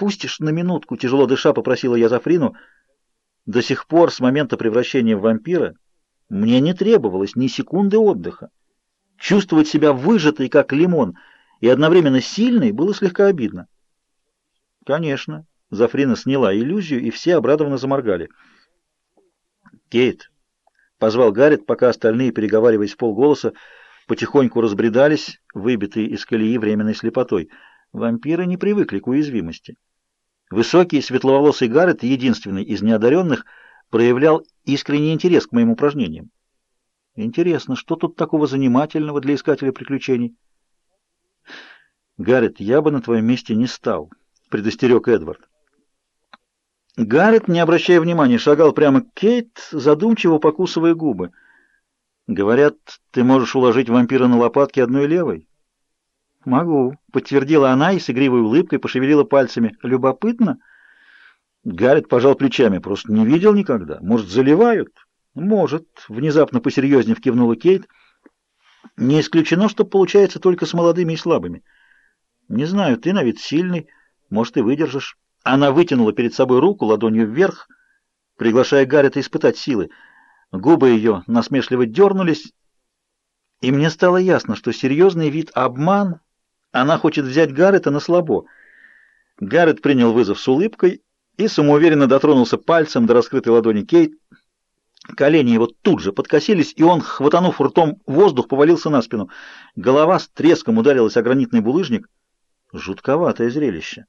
«Отпустишь на минутку?» — тяжело дыша попросила я Зафрину. До сих пор, с момента превращения в вампира, мне не требовалось ни секунды отдыха. Чувствовать себя выжатой, как лимон, и одновременно сильной было слегка обидно. Конечно, Зафрина сняла иллюзию, и все обрадованно заморгали. «Кейт», — позвал Гаррет, пока остальные, переговариваясь полголоса, потихоньку разбредались, выбитые из колеи временной слепотой. Вампиры не привыкли к уязвимости. Высокий, светловолосый Гаррет, единственный из неодаренных, проявлял искренний интерес к моим упражнениям. Интересно, что тут такого занимательного для искателя приключений? Гаррет, я бы на твоем месте не стал, предостерег Эдвард. Гаррет, не обращая внимания, шагал прямо к Кейт, задумчиво покусывая губы. Говорят, ты можешь уложить вампира на лопатки одной левой? Могу, подтвердила она и с игривой улыбкой пошевелила пальцами. Любопытно? Гаррет пожал плечами. Просто не видел никогда. Может, заливают? Может, внезапно посерьезнее кивнула Кейт. Не исключено, что получается только с молодыми и слабыми. Не знаю, ты на вид сильный, может, и выдержишь. Она вытянула перед собой руку ладонью вверх, приглашая Гаррета испытать силы. Губы ее насмешливо дернулись, и мне стало ясно, что серьезный вид обман, она хочет взять Гаррета на слабо. Гаррет принял вызов с улыбкой и самоуверенно дотронулся пальцем до раскрытой ладони Кейт. Колени его тут же подкосились, и он, хватанув ртом воздух, повалился на спину. Голова с треском ударилась о гранитный булыжник. Жутковатое зрелище.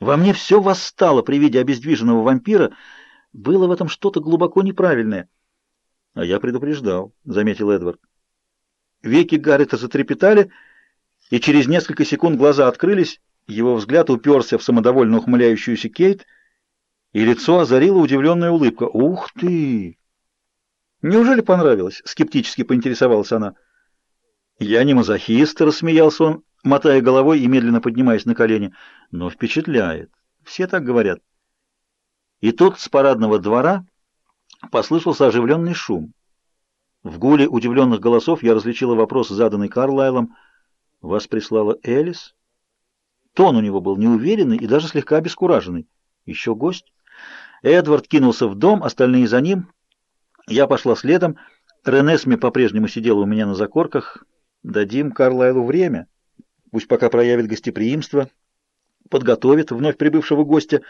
Во мне все восстало при виде обездвиженного вампира. Было в этом что-то глубоко неправильное. — А я предупреждал, — заметил Эдвард. Веки Гаррета затрепетали, и через несколько секунд глаза открылись, его взгляд уперся в самодовольно ухмыляющуюся Кейт, и лицо озарила удивленная улыбка. «Ух ты!» «Неужели понравилось?» — скептически поинтересовалась она. «Я не мазохист», — рассмеялся он, мотая головой и медленно поднимаясь на колени. «Но впечатляет. Все так говорят». И тут с парадного двора послышался оживленный шум. В гуле удивленных голосов я различила вопрос, заданный Карлайлом. «Вас прислала Элис?» Тон у него был неуверенный и даже слегка обескураженный. «Еще гость?» Эдвард кинулся в дом, остальные за ним. Я пошла следом. Ренесми по-прежнему сидела у меня на закорках. Дадим Карлайлу время. Пусть пока проявит гостеприимство, подготовит вновь прибывшего гостя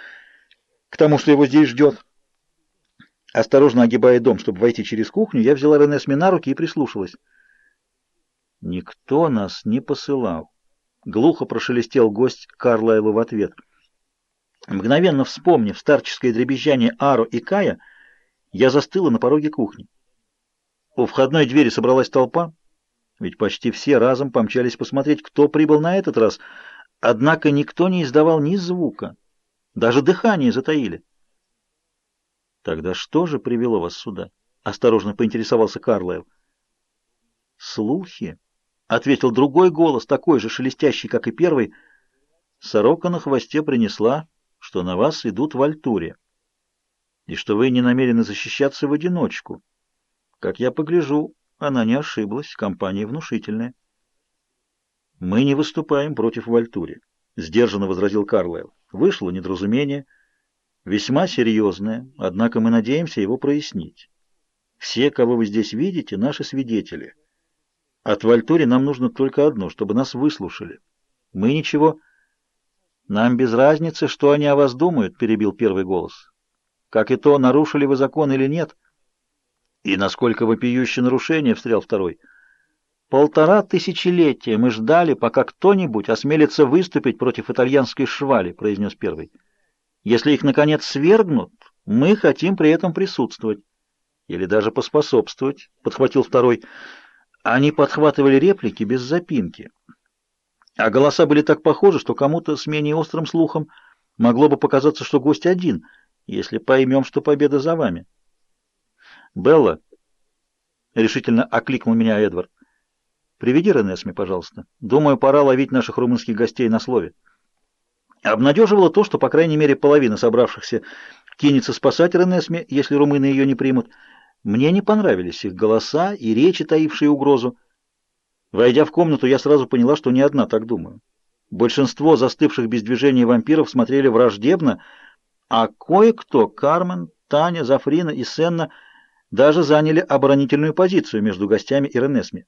к тому, что его здесь ждет. Осторожно огибая дом, чтобы войти через кухню, я взяла Ренесми на руки и прислушалась. Никто нас не посылал. Глухо прошелестел гость Карлайлу в ответ. Мгновенно вспомнив старческое дребезжание Ару и Кая, я застыла на пороге кухни. У входной двери собралась толпа, ведь почти все разом помчались посмотреть, кто прибыл на этот раз, однако никто не издавал ни звука, даже дыхание затаили. Тогда что же привело вас сюда? Осторожно поинтересовался Карлайл. Слухи, ответил другой голос, такой же шелестящий, как и первый. Сорока на хвосте принесла, что на вас идут в Альтуре и что вы не намерены защищаться в одиночку. Как я погляжу, она не ошиблась, компания внушительная. Мы не выступаем против Вальтури, сдержанно возразил Карлайл. Вышло недоразумение, весьма серьезное, однако мы надеемся его прояснить. Все, кого вы здесь видите, наши свидетели. От Вальтури нам нужно только одно, чтобы нас выслушали. Мы ничего... Нам без разницы, что они о вас думают, перебил первый голос как и то, нарушили вы закон или нет. И насколько вопиющее нарушение, встрял второй. Полтора тысячелетия мы ждали, пока кто-нибудь осмелится выступить против итальянской швали, произнес первый. Если их, наконец, свергнут, мы хотим при этом присутствовать. Или даже поспособствовать, подхватил второй. Они подхватывали реплики без запинки. А голоса были так похожи, что кому-то с менее острым слухом могло бы показаться, что гость один — если поймем, что победа за вами. Белла, решительно окликнул меня Эдвард. Приведи Ренесми, пожалуйста. Думаю, пора ловить наших румынских гостей на слове. Обнадеживало то, что, по крайней мере, половина собравшихся кинется спасать Ренесми, если румыны ее не примут. Мне не понравились их голоса и речи, таившие угрозу. Войдя в комнату, я сразу поняла, что не одна так думаю. Большинство застывших без движения вампиров смотрели враждебно, а кое-кто, Кармен, Таня, Зафрина и Сенна, даже заняли оборонительную позицию между гостями и Ренесми.